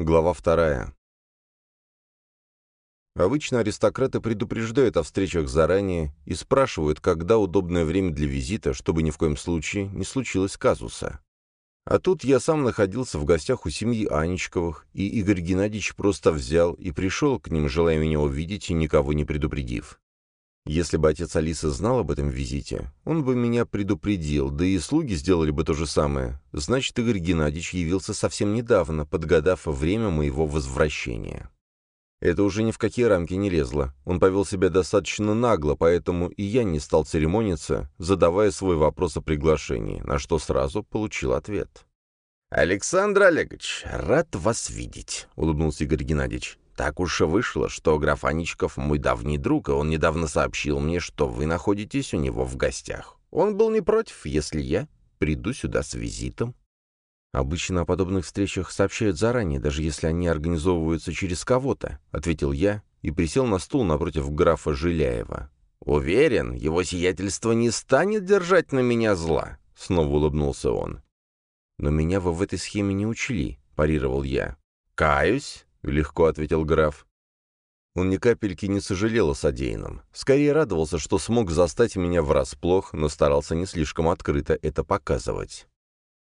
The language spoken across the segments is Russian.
Глава вторая. Обычно аристократы предупреждают о встречах заранее и спрашивают, когда удобное время для визита, чтобы ни в коем случае не случилось казуса. А тут я сам находился в гостях у семьи Анечковых, и Игорь Геннадьевич просто взял и пришел к ним, желая меня увидеть и никого не предупредив. Если бы отец Алисы знал об этом визите, он бы меня предупредил, да и слуги сделали бы то же самое. Значит, Игорь Геннадьевич явился совсем недавно, подгадав время моего возвращения. Это уже ни в какие рамки не лезло. Он повел себя достаточно нагло, поэтому и я не стал церемониться, задавая свой вопрос о приглашении, на что сразу получил ответ. «Александр Олегович, рад вас видеть», — улыбнулся Игорь Геннадьевич. Так уж вышло, что граф Аничков мой давний друг, и он недавно сообщил мне, что вы находитесь у него в гостях. Он был не против, если я приду сюда с визитом. «Обычно о подобных встречах сообщают заранее, даже если они организовываются через кого-то», — ответил я и присел на стул напротив графа Жиляева. «Уверен, его сиятельство не станет держать на меня зла», — снова улыбнулся он. «Но меня вы в этой схеме не учли», — парировал я. «Каюсь, — легко ответил граф. Он ни капельки не сожалел о содеянном. Скорее радовался, что смог застать меня врасплох, но старался не слишком открыто это показывать.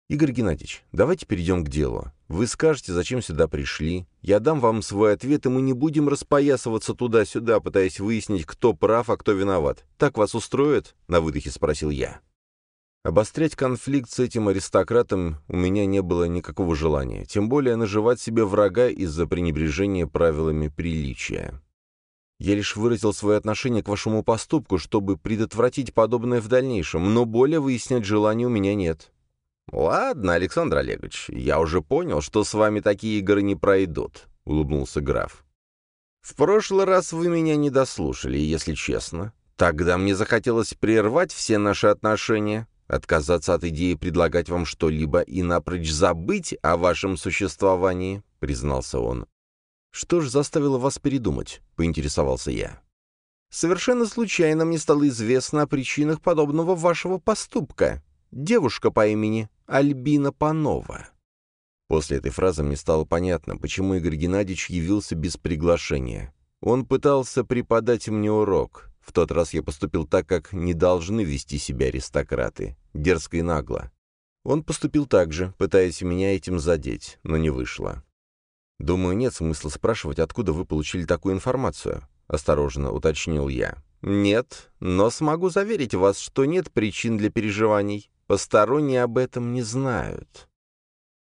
«Игорь Геннадьевич, давайте перейдем к делу. Вы скажете, зачем сюда пришли. Я дам вам свой ответ, и мы не будем распоясываться туда-сюда, пытаясь выяснить, кто прав, а кто виноват. Так вас устроит?» — на выдохе спросил я. Обострять конфликт с этим аристократом у меня не было никакого желания, тем более наживать себе врага из-за пренебрежения правилами приличия. Я лишь выразил свое отношение к вашему поступку, чтобы предотвратить подобное в дальнейшем, но более выяснять желания у меня нет. «Ладно, Александр Олегович, я уже понял, что с вами такие игры не пройдут», — улыбнулся граф. «В прошлый раз вы меня не дослушали, если честно. Тогда мне захотелось прервать все наши отношения, Отказаться от идеи предлагать вам что-либо и напрочь забыть о вашем существовании, признался он. Что ж заставило вас передумать, поинтересовался я. Совершенно случайно мне стало известно о причинах подобного вашего поступка. Девушка по имени Альбина Панова. После этой фразы мне стало понятно, почему Игорь Геннадьевич явился без приглашения. Он пытался преподать мне урок, в тот раз я поступил так, как не должны вести себя аристократы, дерзко и нагло. Он поступил так же, пытаясь меня этим задеть, но не вышло. «Думаю, нет смысла спрашивать, откуда вы получили такую информацию», — осторожно уточнил я. «Нет, но смогу заверить вас, что нет причин для переживаний. Посторонние об этом не знают».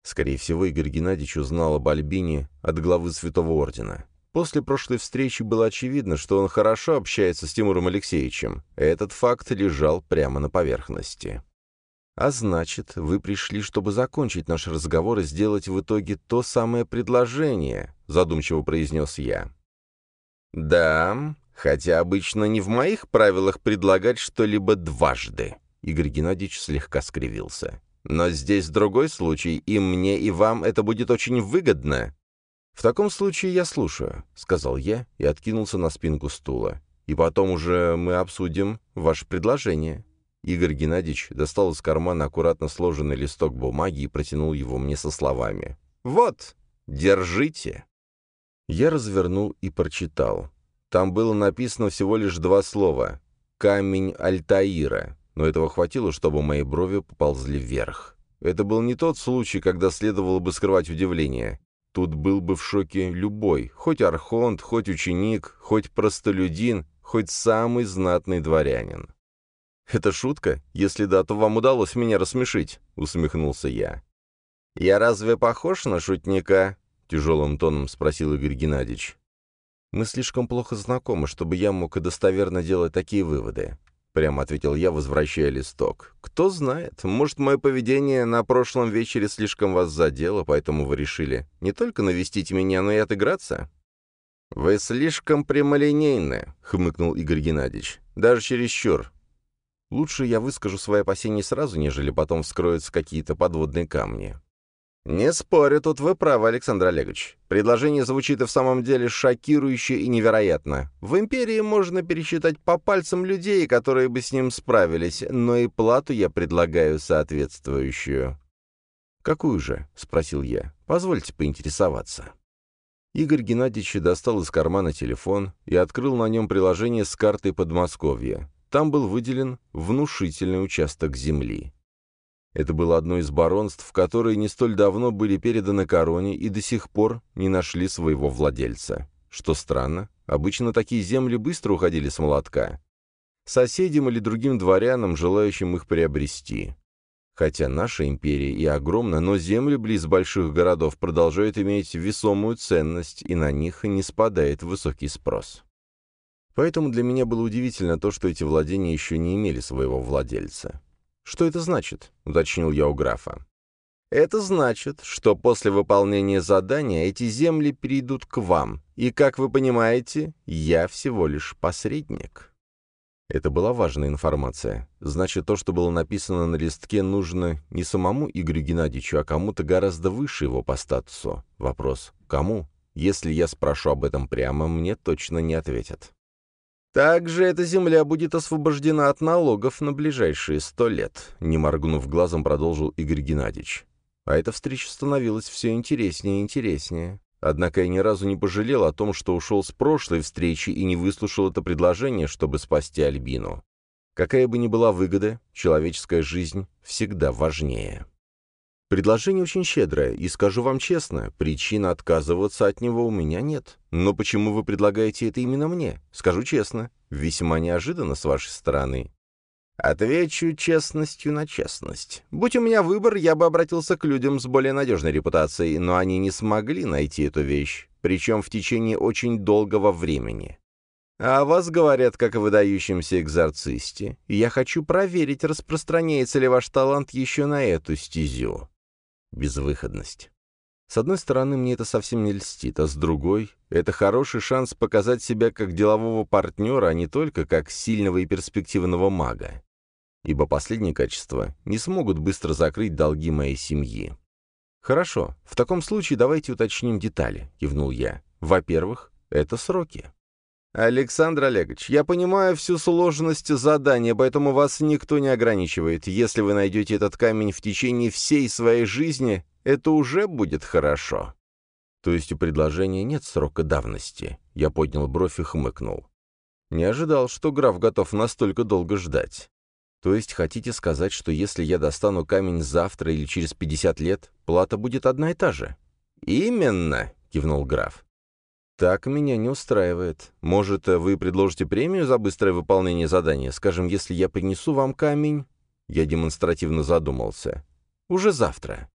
Скорее всего, Игорь Геннадьевич узнал об Альбине от главы Святого Ордена. После прошлой встречи было очевидно, что он хорошо общается с Тимуром Алексеевичем. Этот факт лежал прямо на поверхности. «А значит, вы пришли, чтобы закончить наш разговор и сделать в итоге то самое предложение», — задумчиво произнес я. «Да, хотя обычно не в моих правилах предлагать что-либо дважды», — Игорь Геннадьевич слегка скривился. «Но здесь другой случай, и мне, и вам это будет очень выгодно. «В таком случае я слушаю», — сказал я и откинулся на спинку стула. «И потом уже мы обсудим ваше предложение». Игорь Геннадьевич достал из кармана аккуратно сложенный листок бумаги и протянул его мне со словами. «Вот, держите». Я развернул и прочитал. Там было написано всего лишь два слова «Камень Альтаира», но этого хватило, чтобы мои брови поползли вверх. Это был не тот случай, когда следовало бы скрывать удивление. Тут был бы в шоке любой, хоть архонт, хоть ученик, хоть простолюдин, хоть самый знатный дворянин. «Это шутка? Если да, то вам удалось меня рассмешить», — усмехнулся я. «Я разве похож на шутника?» — тяжелым тоном спросил Игорь Геннадьевич. «Мы слишком плохо знакомы, чтобы я мог и достоверно делать такие выводы. — прямо ответил я, возвращая листок. «Кто знает, может, мое поведение на прошлом вечере слишком вас задело, поэтому вы решили не только навестить меня, но и отыграться?» «Вы слишком прямолинейны», — хмыкнул Игорь Геннадьевич. «Даже чересчур. Лучше я выскажу свои опасения сразу, нежели потом вскроются какие-то подводные камни». «Не спорю, тут вы правы, Александр Олегович. Предложение звучит и в самом деле шокирующе и невероятно. В империи можно пересчитать по пальцам людей, которые бы с ним справились, но и плату я предлагаю соответствующую». «Какую же?» — спросил я. Позвольте поинтересоваться». Игорь Геннадьевич достал из кармана телефон и открыл на нем приложение с картой Подмосковья. Там был выделен внушительный участок земли. Это было одно из баронств, которые не столь давно были переданы короне и до сих пор не нашли своего владельца. Что странно, обычно такие земли быстро уходили с молотка. Соседям или другим дворянам, желающим их приобрести. Хотя наша империя и огромна, но земли близ больших городов продолжают иметь весомую ценность, и на них не спадает высокий спрос. Поэтому для меня было удивительно то, что эти владения еще не имели своего владельца. «Что это значит?» — уточнил я у графа. «Это значит, что после выполнения задания эти земли перейдут к вам, и, как вы понимаете, я всего лишь посредник». Это была важная информация. Значит, то, что было написано на листке, нужно не самому Игорю Геннадьевичу, а кому-то гораздо выше его по статусу. Вопрос «Кому?» Если я спрошу об этом прямо, мне точно не ответят. «Также эта земля будет освобождена от налогов на ближайшие сто лет», не моргнув глазом, продолжил Игорь Геннадьевич. А эта встреча становилась все интереснее и интереснее. Однако я ни разу не пожалел о том, что ушел с прошлой встречи и не выслушал это предложение, чтобы спасти Альбину. Какая бы ни была выгода, человеческая жизнь всегда важнее. Предложение очень щедрое, и скажу вам честно, причин отказываться от него у меня нет. Но почему вы предлагаете это именно мне? Скажу честно, весьма неожиданно с вашей стороны. Отвечу честностью на честность. Будь у меня выбор, я бы обратился к людям с более надежной репутацией, но они не смогли найти эту вещь, причем в течение очень долгого времени. А вас говорят как о выдающемся экзорцисте, я хочу проверить, распространяется ли ваш талант еще на эту стезю. Безвыходность. С одной стороны, мне это совсем не льстит, а с другой — это хороший шанс показать себя как делового партнера, а не только как сильного и перспективного мага ибо последние качества не смогут быстро закрыть долги моей семьи. «Хорошо, в таком случае давайте уточним детали», — кивнул я. «Во-первых, это сроки». «Александр Олегович, я понимаю всю сложность задания, поэтому вас никто не ограничивает. Если вы найдете этот камень в течение всей своей жизни, это уже будет хорошо». «То есть у предложения нет срока давности?» Я поднял бровь и хмыкнул. Не ожидал, что граф готов настолько долго ждать. То есть хотите сказать, что если я достану камень завтра или через 50 лет, плата будет одна и та же? Именно, кивнул граф. Так меня не устраивает. Может, вы предложите премию за быстрое выполнение задания? Скажем, если я принесу вам камень... Я демонстративно задумался. Уже завтра.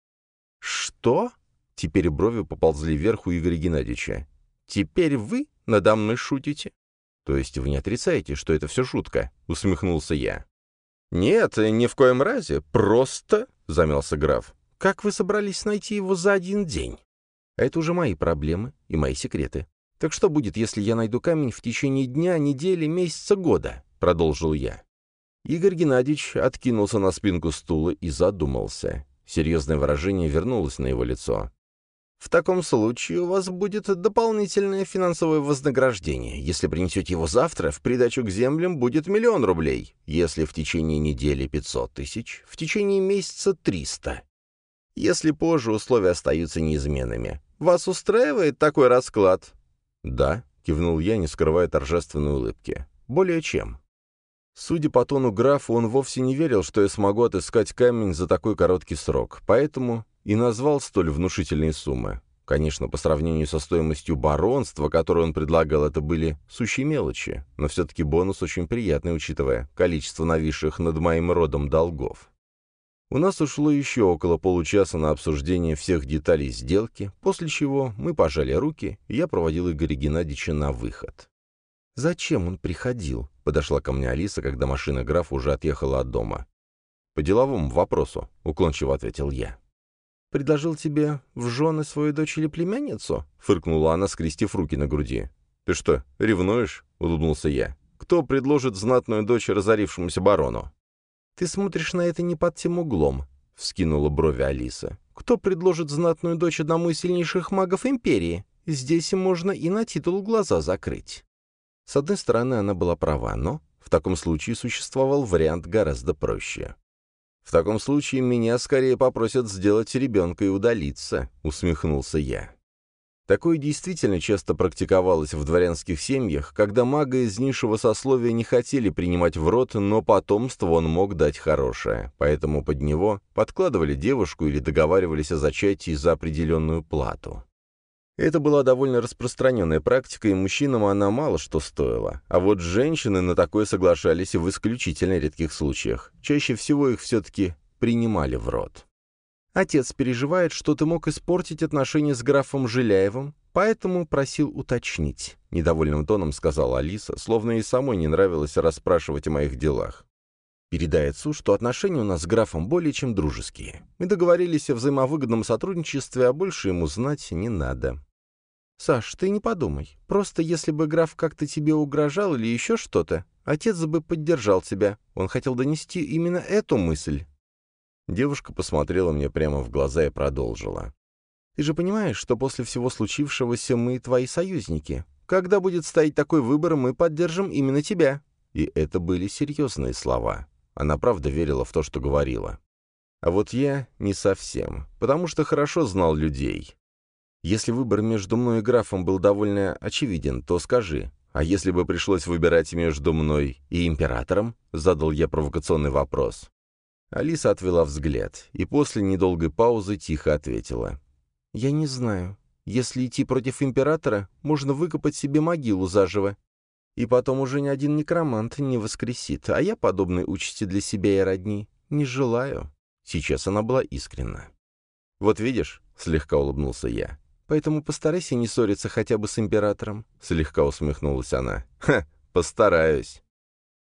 Что? Теперь брови поползли вверх у Игоря Геннадьевича. Теперь вы надо мной шутите? То есть вы не отрицаете, что это все шутка? Усмехнулся я. «Нет, ни в коем разе. Просто...» — замялся граф. «Как вы собрались найти его за один день?» «Это уже мои проблемы и мои секреты. Так что будет, если я найду камень в течение дня, недели, месяца, года?» — продолжил я. Игорь Геннадьевич откинулся на спинку стула и задумался. Серьезное выражение вернулось на его лицо. В таком случае у вас будет дополнительное финансовое вознаграждение. Если принесете его завтра, в придачу к землям будет миллион рублей. Если в течение недели 500 тысяч, в течение месяца 300. Если позже условия остаются неизменными. Вас устраивает такой расклад? Да, кивнул я, не скрывая торжественной улыбки. Более чем. Судя по тону графа, он вовсе не верил, что я смогу отыскать камень за такой короткий срок, поэтому и назвал столь внушительные суммы. Конечно, по сравнению со стоимостью баронства, которое он предлагал, это были сущие мелочи, но все-таки бонус очень приятный, учитывая количество нависших над моим родом долгов. У нас ушло еще около получаса на обсуждение всех деталей сделки, после чего мы пожали руки, и я проводил Игоря Геннадьевича на выход. «Зачем он приходил?» — подошла ко мне Алиса, когда машина графа уже отъехала от дома. «По деловому вопросу», — уклончиво ответил я предложил тебе в жены свою дочь или племянницу?» — фыркнула она, скрестив руки на груди. «Ты что, ревнуешь?» — улыбнулся я. «Кто предложит знатную дочь разорившемуся барону?» «Ты смотришь на это не под тем углом», — вскинула брови Алиса. «Кто предложит знатную дочь одному из сильнейших магов Империи? Здесь можно и на титул глаза закрыть». С одной стороны, она была права, но в таком случае существовал вариант гораздо проще. «В таком случае меня скорее попросят сделать ребенка и удалиться», — усмехнулся я. Такое действительно часто практиковалось в дворянских семьях, когда мага из низшего сословия не хотели принимать в рот, но потомство он мог дать хорошее, поэтому под него подкладывали девушку или договаривались о зачатии за определенную плату. Это была довольно распространенная практика, и мужчинам она мало что стоила. А вот женщины на такое соглашались в исключительно редких случаях. Чаще всего их все-таки принимали в рот. Отец переживает, что ты мог испортить отношения с графом Жиляевым, поэтому просил уточнить. Недовольным тоном сказала Алиса, словно ей самой не нравилось расспрашивать о моих делах. Передай отцу, что отношения у нас с графом более чем дружеские. Мы договорились о взаимовыгодном сотрудничестве, а больше ему знать не надо. Саш, ты не подумай. Просто если бы граф как-то тебе угрожал или еще что-то, отец бы поддержал тебя. Он хотел донести именно эту мысль. Девушка посмотрела мне прямо в глаза и продолжила. «Ты же понимаешь, что после всего случившегося мы твои союзники. Когда будет стоять такой выбор, мы поддержим именно тебя». И это были серьезные слова. Она правда верила в то, что говорила. А вот я не совсем, потому что хорошо знал людей. Если выбор между мной и графом был довольно очевиден, то скажи, а если бы пришлось выбирать между мной и императором? Задал я провокационный вопрос. Алиса отвела взгляд и после недолгой паузы тихо ответила. «Я не знаю. Если идти против императора, можно выкопать себе могилу заживо. И потом уже ни один некромант не воскресит, а я подобной участи для себя и родни не желаю». Сейчас она была искренна. «Вот видишь», — слегка улыбнулся я, — «поэтому постарайся не ссориться хотя бы с императором», — слегка усмехнулась она. «Ха, постараюсь».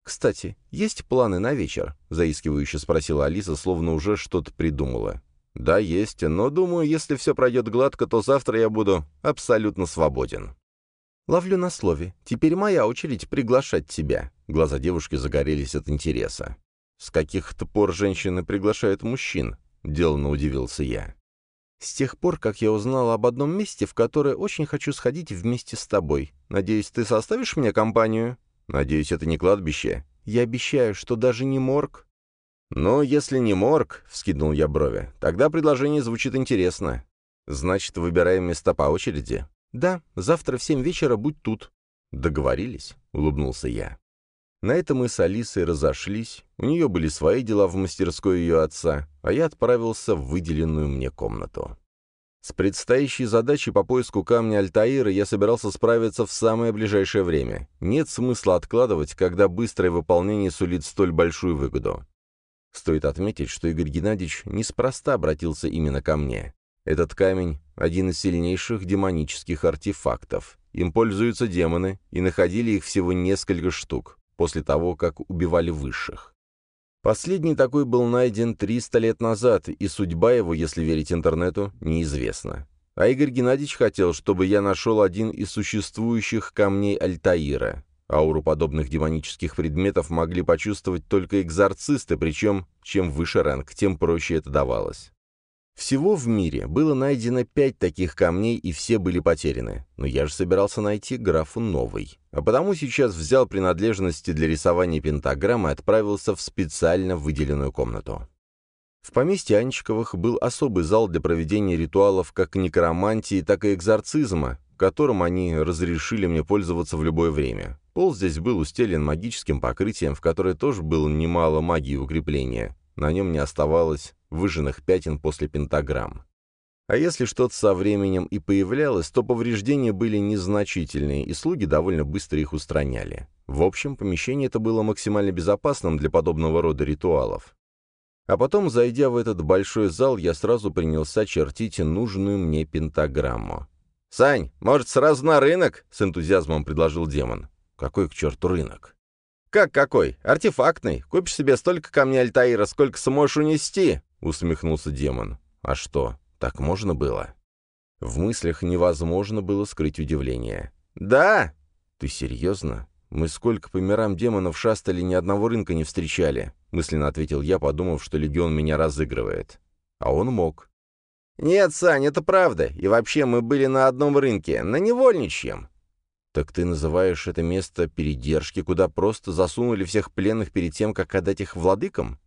«Кстати, есть планы на вечер?» — заискивающе спросила Алиса, словно уже что-то придумала. «Да, есть, но, думаю, если все пройдет гладко, то завтра я буду абсолютно свободен». «Ловлю на слове. Теперь моя очередь приглашать тебя». Глаза девушки загорелись от интереса. «С каких-то пор женщины приглашают мужчин?» — деланно удивился я. «С тех пор, как я узнала об одном месте, в которое очень хочу сходить вместе с тобой. Надеюсь, ты составишь мне компанию?» Надеюсь, это не кладбище. Я обещаю, что даже не морг. «Ну, если не морг», — вскинул я брови, — «тогда предложение звучит интересно. Значит, выбираем места по очереди?» «Да, завтра в семь вечера будь тут». «Договорились», — улыбнулся я. На этом мы с Алисой разошлись, у нее были свои дела в мастерской ее отца, а я отправился в выделенную мне комнату. С предстоящей задачей по поиску камня Альтаира я собирался справиться в самое ближайшее время. Нет смысла откладывать, когда быстрое выполнение сулит столь большую выгоду. Стоит отметить, что Игорь Геннадьевич неспроста обратился именно ко мне. Этот камень — один из сильнейших демонических артефактов. Им пользуются демоны, и находили их всего несколько штук, после того, как убивали высших. Последний такой был найден 300 лет назад, и судьба его, если верить интернету, неизвестна. А Игорь Геннадьевич хотел, чтобы я нашел один из существующих камней Альтаира. Ауру подобных демонических предметов могли почувствовать только экзорцисты, причем чем выше ранг, тем проще это давалось. Всего в мире было найдено пять таких камней, и все были потеряны. Но я же собирался найти графу новый. А потому сейчас взял принадлежности для рисования пентаграммы и отправился в специально выделенную комнату. В поместье Анчиковых был особый зал для проведения ритуалов как некромантии, так и экзорцизма, которым они разрешили мне пользоваться в любое время. Пол здесь был устелен магическим покрытием, в которое тоже было немало магии укрепления. На нем не оставалось выжженных пятен после пентаграмм. А если что-то со временем и появлялось, то повреждения были незначительные, и слуги довольно быстро их устраняли. В общем, помещение это было максимально безопасным для подобного рода ритуалов. А потом, зайдя в этот большой зал, я сразу принялся чертить нужную мне пентаграмму. «Сань, может, сразу на рынок?» — с энтузиазмом предложил демон. «Какой к черту рынок?» «Как какой? Артефактный. Купишь себе столько камней Альтаира, сколько сможешь унести!» — усмехнулся демон. «А что, так можно было?» В мыслях невозможно было скрыть удивление. «Да!» «Ты серьезно? Мы сколько по мирам демонов шастали, ни одного рынка не встречали», — мысленно ответил я, подумав, что легион меня разыгрывает. А он мог. «Нет, Сань, это правда. И вообще мы были на одном рынке, на невольничьем». «Так ты называешь это место передержки, куда просто засунули всех пленных перед тем, как отдать их владыкам?»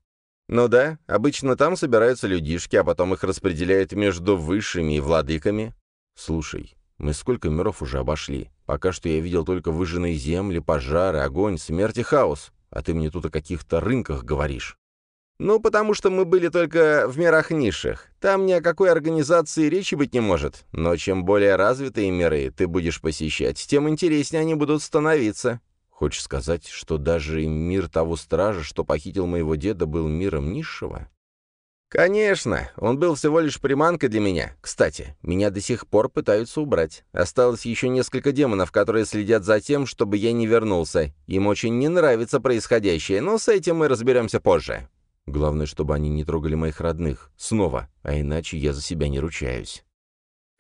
«Ну да, обычно там собираются людишки, а потом их распределяют между высшими и владыками». «Слушай, мы сколько миров уже обошли? Пока что я видел только выжженные земли, пожары, огонь, смерть и хаос. А ты мне тут о каких-то рынках говоришь». «Ну, потому что мы были только в мирах низших. Там ни о какой организации речи быть не может. Но чем более развитые миры ты будешь посещать, тем интереснее они будут становиться». «Хочешь сказать, что даже мир того стража, что похитил моего деда, был миром низшего?» «Конечно, он был всего лишь приманкой для меня. Кстати, меня до сих пор пытаются убрать. Осталось еще несколько демонов, которые следят за тем, чтобы я не вернулся. Им очень не нравится происходящее, но с этим мы разберемся позже». Главное, чтобы они не трогали моих родных. Снова. А иначе я за себя не ручаюсь.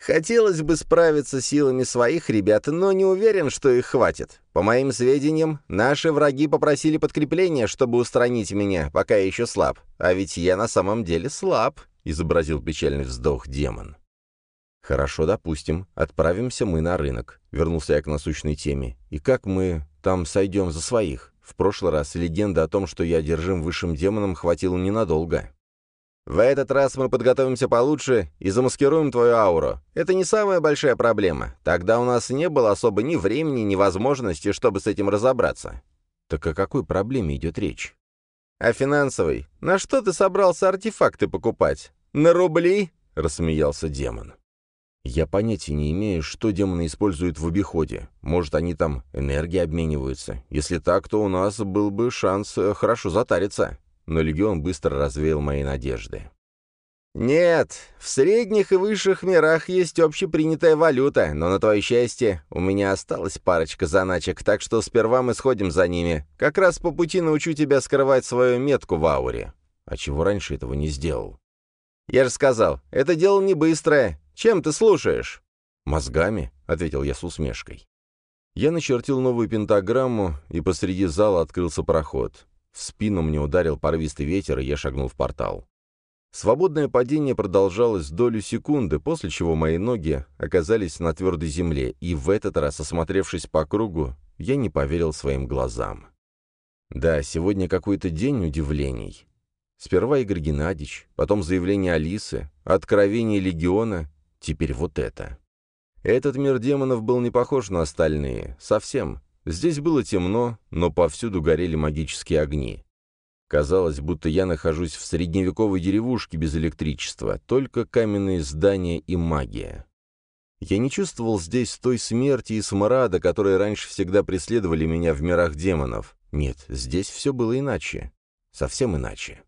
Хотелось бы справиться силами своих ребят, но не уверен, что их хватит. По моим сведениям, наши враги попросили подкрепления, чтобы устранить меня, пока я еще слаб. А ведь я на самом деле слаб, — изобразил печальный вздох демон. «Хорошо, допустим. Отправимся мы на рынок», — вернулся я к насущной теме. «И как мы там сойдем за своих?» В прошлый раз легенда о том, что я одержим высшим демоном, хватило ненадолго. В этот раз мы подготовимся получше и замаскируем твою ауру. Это не самая большая проблема. Тогда у нас не было особо ни времени, ни возможности, чтобы с этим разобраться. Так о какой проблеме идет речь? О финансовой. На что ты собрался артефакты покупать? На рубли? Рассмеялся демон. Я понятия не имею, что демоны используют в обиходе. Может, они там энергией обмениваются. Если так, то у нас был бы шанс э, хорошо затариться. Но Легион быстро развеял мои надежды. «Нет, в средних и высших мирах есть общепринятая валюта, но на твое счастье у меня осталась парочка заначек, так что сперва мы сходим за ними. Как раз по пути научу тебя скрывать свою метку в ауре». «А чего раньше этого не сделал?» «Я же сказал, это дело не быстрое. Чем ты слушаешь?» «Мозгами», — ответил я с усмешкой. Я начертил новую пентаграмму, и посреди зала открылся проход. В спину мне ударил порывистый ветер, и я шагнул в портал. Свободное падение продолжалось долю секунды, после чего мои ноги оказались на твердой земле, и в этот раз, осмотревшись по кругу, я не поверил своим глазам. Да, сегодня какой-то день удивлений. Сперва Игорь Геннадьевич, потом заявление Алисы, откровение Легиона, Теперь вот это. Этот мир демонов был не похож на остальные. Совсем. Здесь было темно, но повсюду горели магические огни. Казалось, будто я нахожусь в средневековой деревушке без электричества, только каменные здания и магия. Я не чувствовал здесь той смерти и смрада, которые раньше всегда преследовали меня в мирах демонов. Нет, здесь все было иначе. Совсем иначе.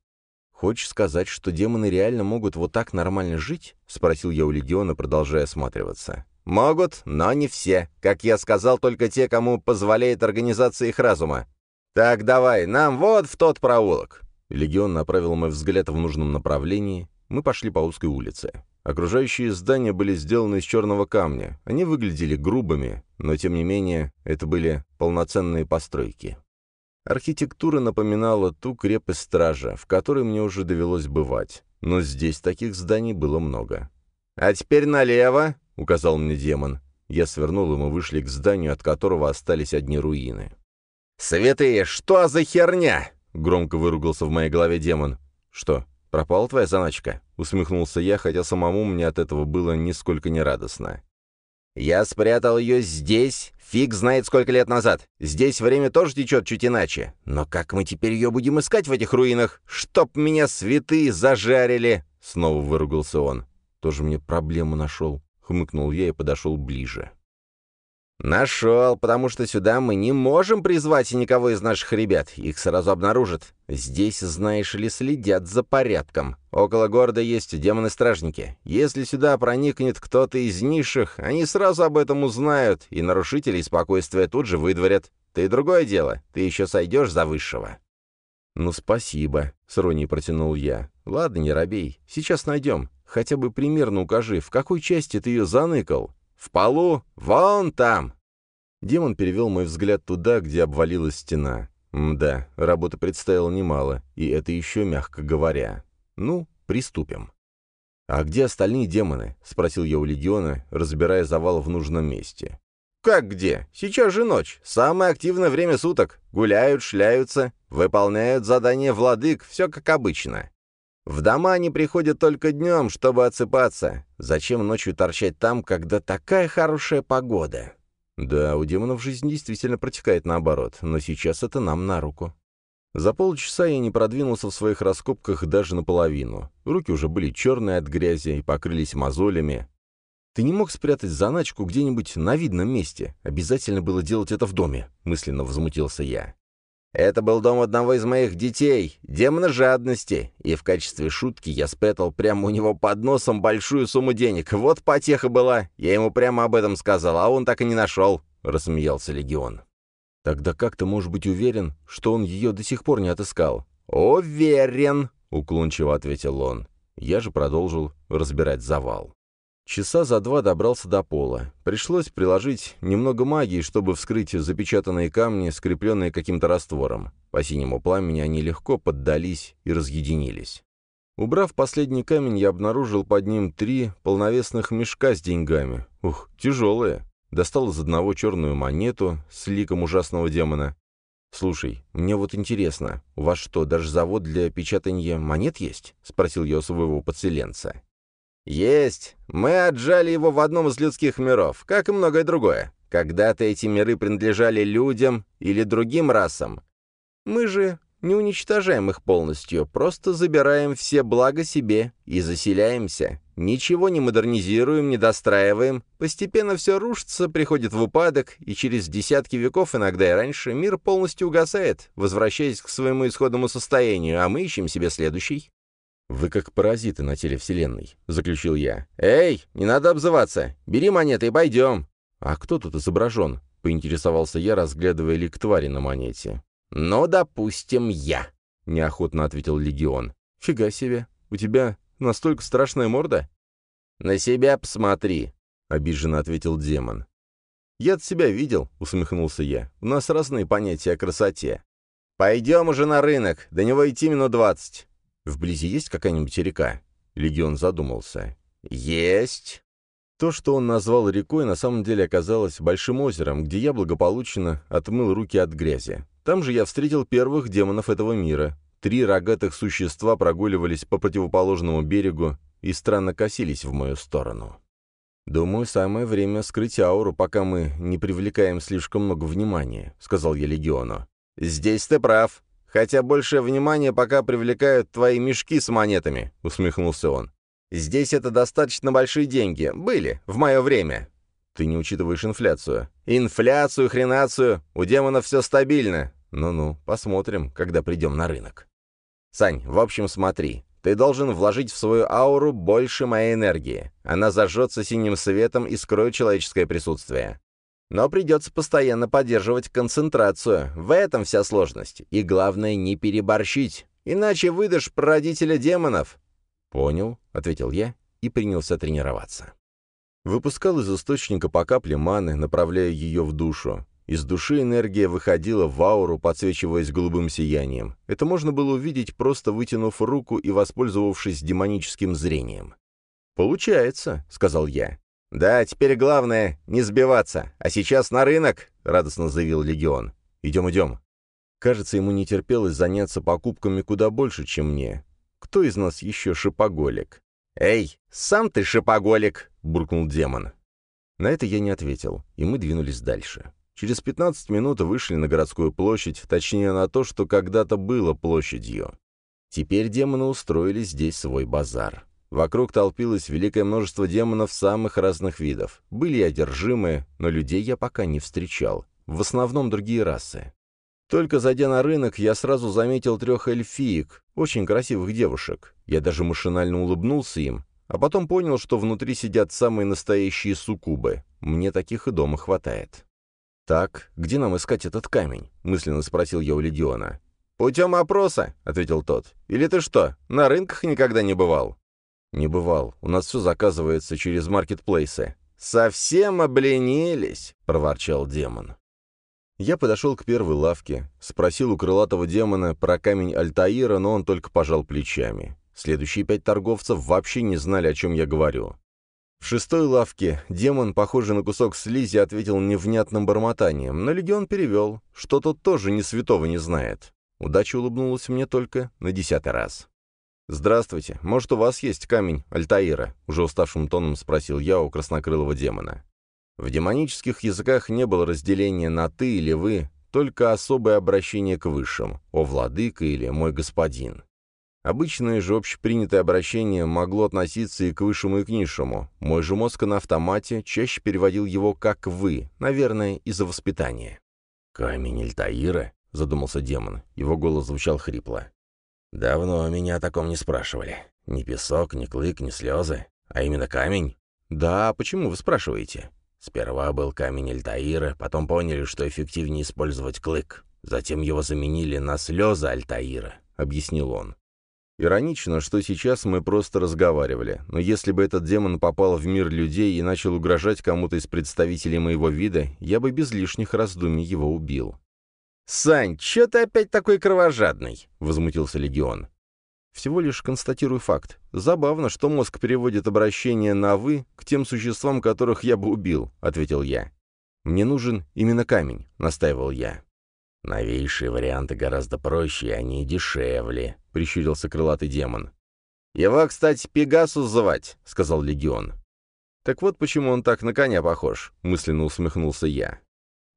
«Хочешь сказать, что демоны реально могут вот так нормально жить?» — спросил я у Легиона, продолжая осматриваться. «Могут, но не все. Как я сказал, только те, кому позволяет организация их разума. Так, давай, нам вот в тот проулок». Легион направил мой взгляд в нужном направлении. Мы пошли по узкой улице. Окружающие здания были сделаны из черного камня. Они выглядели грубыми, но, тем не менее, это были полноценные постройки. Архитектура напоминала ту крепость стража, в которой мне уже довелось бывать. Но здесь таких зданий было много. «А теперь налево!» — указал мне демон. Я свернул, и мы вышли к зданию, от которого остались одни руины. «Святые, что за херня?» — громко выругался в моей голове демон. «Что, пропала твоя заначка?» — усмехнулся я, хотя самому мне от этого было нисколько не радостно. «Я спрятал ее здесь, фиг знает сколько лет назад. Здесь время тоже течет чуть иначе. Но как мы теперь ее будем искать в этих руинах? Чтоб меня святые зажарили!» Снова выругался он. «Тоже мне проблему нашел», — хмыкнул я и подошел ближе. «Нашел, потому что сюда мы не можем призвать никого из наших ребят. Их сразу обнаружат. Здесь, знаешь ли, следят за порядком. Около города есть демоны-стражники. Если сюда проникнет кто-то из низших, они сразу об этом узнают, и нарушителей спокойствия тут же выдворят. Ты другое дело, ты еще сойдешь за высшего». «Ну, спасибо», — с иронией протянул я. «Ладно, не робей. Сейчас найдем. Хотя бы примерно укажи, в какой части ты ее заныкал?» «В полу! Вон там!» Демон перевел мой взгляд туда, где обвалилась стена. Да, работы представила немало, и это еще мягко говоря. Ну, приступим. «А где остальные демоны?» — спросил я у Легиона, разбирая завал в нужном месте. «Как где? Сейчас же ночь. Самое активное время суток. Гуляют, шляются, выполняют задания владык, все как обычно. В дома они приходят только днем, чтобы отсыпаться. Зачем ночью торчать там, когда такая хорошая погода?» Да, у демонов жизнь действительно протекает наоборот, но сейчас это нам на руку. За полчаса я не продвинулся в своих раскопках даже наполовину. Руки уже были черные от грязи и покрылись мозолями. «Ты не мог спрятать заначку где-нибудь на видном месте? Обязательно было делать это в доме», — мысленно возмутился я. «Это был дом одного из моих детей, демона жадности, и в качестве шутки я спрятал прямо у него под носом большую сумму денег. Вот потеха была, я ему прямо об этом сказал, а он так и не нашел», — рассмеялся Легион. «Тогда как ты можешь быть уверен, что он ее до сих пор не отыскал?» «Уверен», — уклончиво ответил он. Я же продолжил разбирать завал. Часа за два добрался до пола. Пришлось приложить немного магии, чтобы вскрыть запечатанные камни, скрепленные каким-то раствором. По синему пламени они легко поддались и разъединились. Убрав последний камень, я обнаружил под ним три полновесных мешка с деньгами. Ух, тяжелые. Достал из одного черную монету с ликом ужасного демона. «Слушай, мне вот интересно, у вас что, даже завод для печатания монет есть?» — спросил я у своего подселенца. «Есть. Мы отжали его в одном из людских миров, как и многое другое. Когда-то эти миры принадлежали людям или другим расам. Мы же не уничтожаем их полностью, просто забираем все блага себе и заселяемся. Ничего не модернизируем, не достраиваем. Постепенно все рушится, приходит в упадок, и через десятки веков, иногда и раньше, мир полностью угасает, возвращаясь к своему исходному состоянию, а мы ищем себе следующий. «Вы как паразиты на теле Вселенной», — заключил я. «Эй, не надо обзываться! Бери монеты и пойдем!» «А кто тут изображен?» — поинтересовался я, разглядывая лик твари на монете. «Ну, допустим, я», — неохотно ответил Легион. «Фига себе! У тебя настолько страшная морда?» «На себя посмотри», — обиженно ответил демон. «Я от себя видел», — усмехнулся я. «У нас разные понятия о красоте». «Пойдем уже на рынок, до него идти минут двадцать». «Вблизи есть какая-нибудь река?» Легион задумался. «Есть». То, что он назвал рекой, на самом деле оказалось большим озером, где я благополучно отмыл руки от грязи. Там же я встретил первых демонов этого мира. Три рогатых существа прогуливались по противоположному берегу и странно косились в мою сторону. «Думаю, самое время скрыть ауру, пока мы не привлекаем слишком много внимания», — сказал я Легиону. «Здесь ты прав. Хотя большее внимание пока привлекают твои мешки с монетами», — усмехнулся он. «Здесь это достаточно большие деньги. Были, в мое время». «Ты не учитываешь инфляцию». «Инфляцию, хренацию. У демонов все стабильно». «Ну-ну, посмотрим, когда придем на рынок». «Сань, в общем, смотри. Ты должен вложить в свою ауру больше моей энергии. Она зажжется синим светом и скроет человеческое присутствие. Но придется постоянно поддерживать концентрацию. В этом вся сложность. И главное, не переборщить. Иначе выдашь прародителя демонов. «Понял», — ответил я и принялся тренироваться. Выпускал из источника по капле маны, направляя ее в душу. Из души энергия выходила в ауру, подсвечиваясь голубым сиянием. Это можно было увидеть, просто вытянув руку и воспользовавшись демоническим зрением. «Получается», — сказал я. «Да, теперь главное — не сбиваться. А сейчас на рынок!» — радостно заявил Легион. «Идем, идем». Кажется, ему не терпелось заняться покупками куда больше, чем мне. Кто из нас еще шипоголик? «Эй, сам ты шипоголик!» — буркнул демон. На это я не ответил, и мы двинулись дальше. Через 15 минут вышли на городскую площадь, точнее на то, что когда-то было площадью. Теперь демоны устроили здесь свой базар. Вокруг толпилось великое множество демонов самых разных видов. Были и одержимые, но людей я пока не встречал. В основном другие расы. Только зайдя на рынок, я сразу заметил трех эльфиек, очень красивых девушек. Я даже машинально улыбнулся им, а потом понял, что внутри сидят самые настоящие суккубы. Мне таких и дома хватает. «Так, где нам искать этот камень?» — мысленно спросил я у Легиона. «Путем опроса», — ответил тот. «Или ты что, на рынках никогда не бывал?» «Не бывал. У нас все заказывается через маркетплейсы». «Совсем обленились», — проворчал демон. Я подошел к первой лавке, спросил у крылатого демона про камень Альтаира, но он только пожал плечами. Следующие пять торговцев вообще не знали, о чем я говорю. В шестой лавке демон, похожий на кусок слизи, ответил невнятным бормотанием, но легион перевел, что тот тоже ни святого не знает. Удача улыбнулась мне только на десятый раз. «Здравствуйте. Может, у вас есть камень Альтаира?» — уже уставшим тоном спросил я у краснокрылого демона. В демонических языках не было разделения на «ты» или «вы», только особое обращение к высшим «о владыка» или «мой господин». Обычное же общепринятое обращение могло относиться и к высшему, и к низшему. Мой же мозг на автомате чаще переводил его как «вы», наверное, из-за воспитания. «Камень Альтаира?» — задумался демон. Его голос звучал хрипло. «Давно меня о таком не спрашивали. Ни песок, ни клык, ни слезы. А именно камень?» «Да, почему вы спрашиваете?» Сперва был камень Альтаира, потом поняли, что эффективнее использовать клык. Затем его заменили на слезы Альтаира, — объяснил он. Иронично, что сейчас мы просто разговаривали, но если бы этот демон попал в мир людей и начал угрожать кому-то из представителей моего вида, я бы без лишних раздумий его убил. «Сань, чё ты опять такой кровожадный?» — возмутился Легион. Всего лишь констатирую факт. Забавно, что мозг переводит обращение на «вы» к тем существам, которых я бы убил, — ответил я. «Мне нужен именно камень», — настаивал я. «Новейшие варианты гораздо проще, и они дешевле», — прищурился крылатый демон. «Его, кстати, Пегасус звать», — сказал Легион. «Так вот почему он так на коня похож», — мысленно усмехнулся я.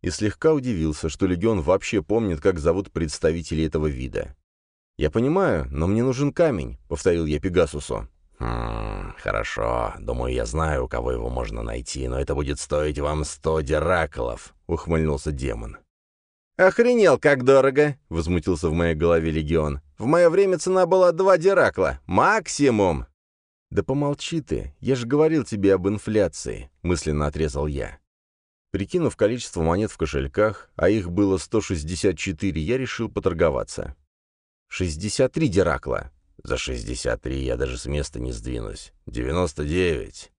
И слегка удивился, что Легион вообще помнит, как зовут представителей этого вида. «Я понимаю, но мне нужен камень», — повторил я Пегасусу. «Хм, хорошо. Думаю, я знаю, у кого его можно найти, но это будет стоить вам сто дираколов», — ухмыльнулся демон. «Охренел, как дорого!» — возмутился в моей голове легион. «В мое время цена была два диракла. Максимум!» «Да помолчи ты, я же говорил тебе об инфляции», — мысленно отрезал я. Прикинув количество монет в кошельках, а их было 164, я решил поторговаться. «63 диракла». «За 63 я даже с места не сдвинусь. 99».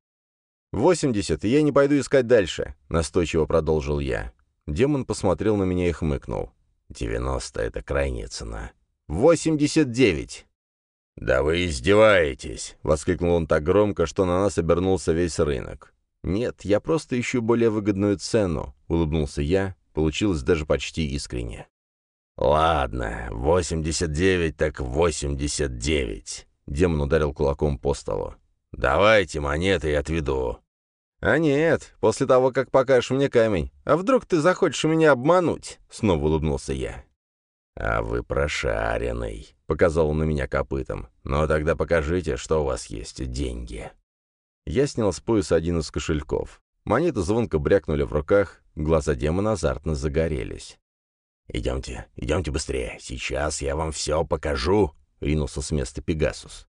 «80, и я не пойду искать дальше», — настойчиво продолжил я. Демон посмотрел на меня и хмыкнул. «Девяносто — это крайняя цена». «Восемьдесят девять!» «Да вы издеваетесь!» — воскликнул он так громко, что на нас обернулся весь рынок. «Нет, я просто ищу более выгодную цену», — улыбнулся я. Получилось даже почти искренне. «Ладно, восемьдесят девять так восемьдесят девять!» Демон ударил кулаком по столу. «Давайте монеты и отведу». «А нет, после того, как покажешь мне камень. А вдруг ты захочешь меня обмануть?» — снова улыбнулся я. «А вы прошаренный», — показал он на меня копытом. «Но тогда покажите, что у вас есть деньги». Я снял с пояса один из кошельков. Монеты звонко брякнули в руках, глаза демона азартно загорелись. «Идемте, идемте быстрее, сейчас я вам все покажу», — ринулся с места Пегасус.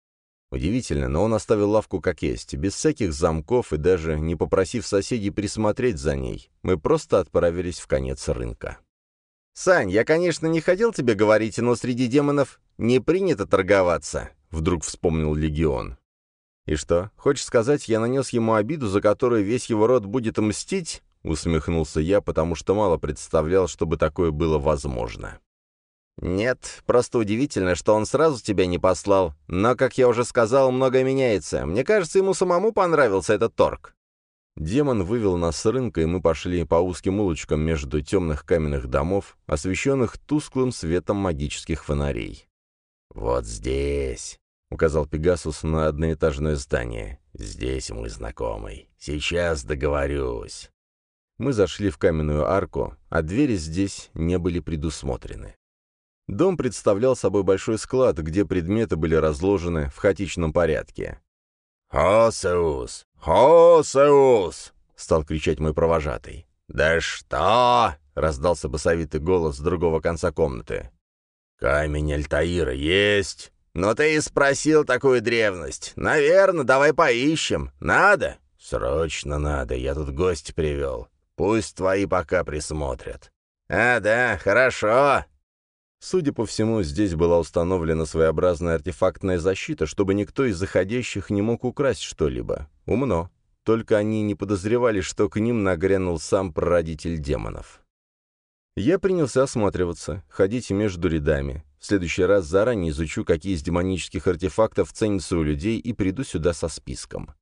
Удивительно, но он оставил лавку как есть, без всяких замков и даже не попросив соседей присмотреть за ней. Мы просто отправились в конец рынка. «Сань, я, конечно, не хотел тебе говорить, но среди демонов не принято торговаться», — вдруг вспомнил Легион. «И что, хочешь сказать, я нанес ему обиду, за которую весь его род будет мстить?» — усмехнулся я, потому что мало представлял, чтобы такое было возможно. «Нет, просто удивительно, что он сразу тебя не послал. Но, как я уже сказал, многое меняется. Мне кажется, ему самому понравился этот торг». Демон вывел нас с рынка, и мы пошли по узким улочкам между темных каменных домов, освещенных тусклым светом магических фонарей. «Вот здесь», — указал Пегасус на одноэтажное здание. «Здесь мой знакомый. Сейчас договорюсь». Мы зашли в каменную арку, а двери здесь не были предусмотрены. Дом представлял собой большой склад, где предметы были разложены в хаотичном порядке. «Хосеус! Хосеус!» — стал кричать мой провожатый. «Да что?» — раздался басовитый голос с другого конца комнаты. «Камень Альтаира есть?» «Но ты и спросил такую древность. Наверное, давай поищем. Надо?» «Срочно надо, я тут гость привел. Пусть твои пока присмотрят». «А, да, хорошо», Судя по всему, здесь была установлена своеобразная артефактная защита, чтобы никто из заходящих не мог украсть что-либо. Умно. Только они не подозревали, что к ним нагрянул сам прародитель демонов. Я принялся осматриваться, ходить между рядами. В следующий раз заранее изучу, какие из демонических артефактов ценятся у людей, и приду сюда со списком.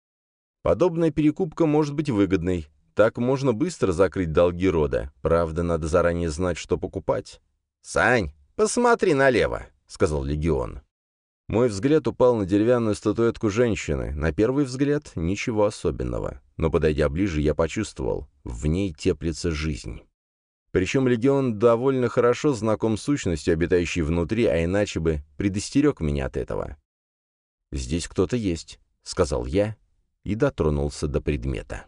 Подобная перекупка может быть выгодной. Так можно быстро закрыть долги рода. Правда, надо заранее знать, что покупать. «Сань, посмотри налево», — сказал Легион. Мой взгляд упал на деревянную статуэтку женщины. На первый взгляд ничего особенного. Но, подойдя ближе, я почувствовал, в ней теплится жизнь. Причем легион довольно хорошо знаком с сущностью, обитающей внутри, а иначе бы предостерег меня от этого. «Здесь кто-то есть», — сказал я и дотронулся до предмета.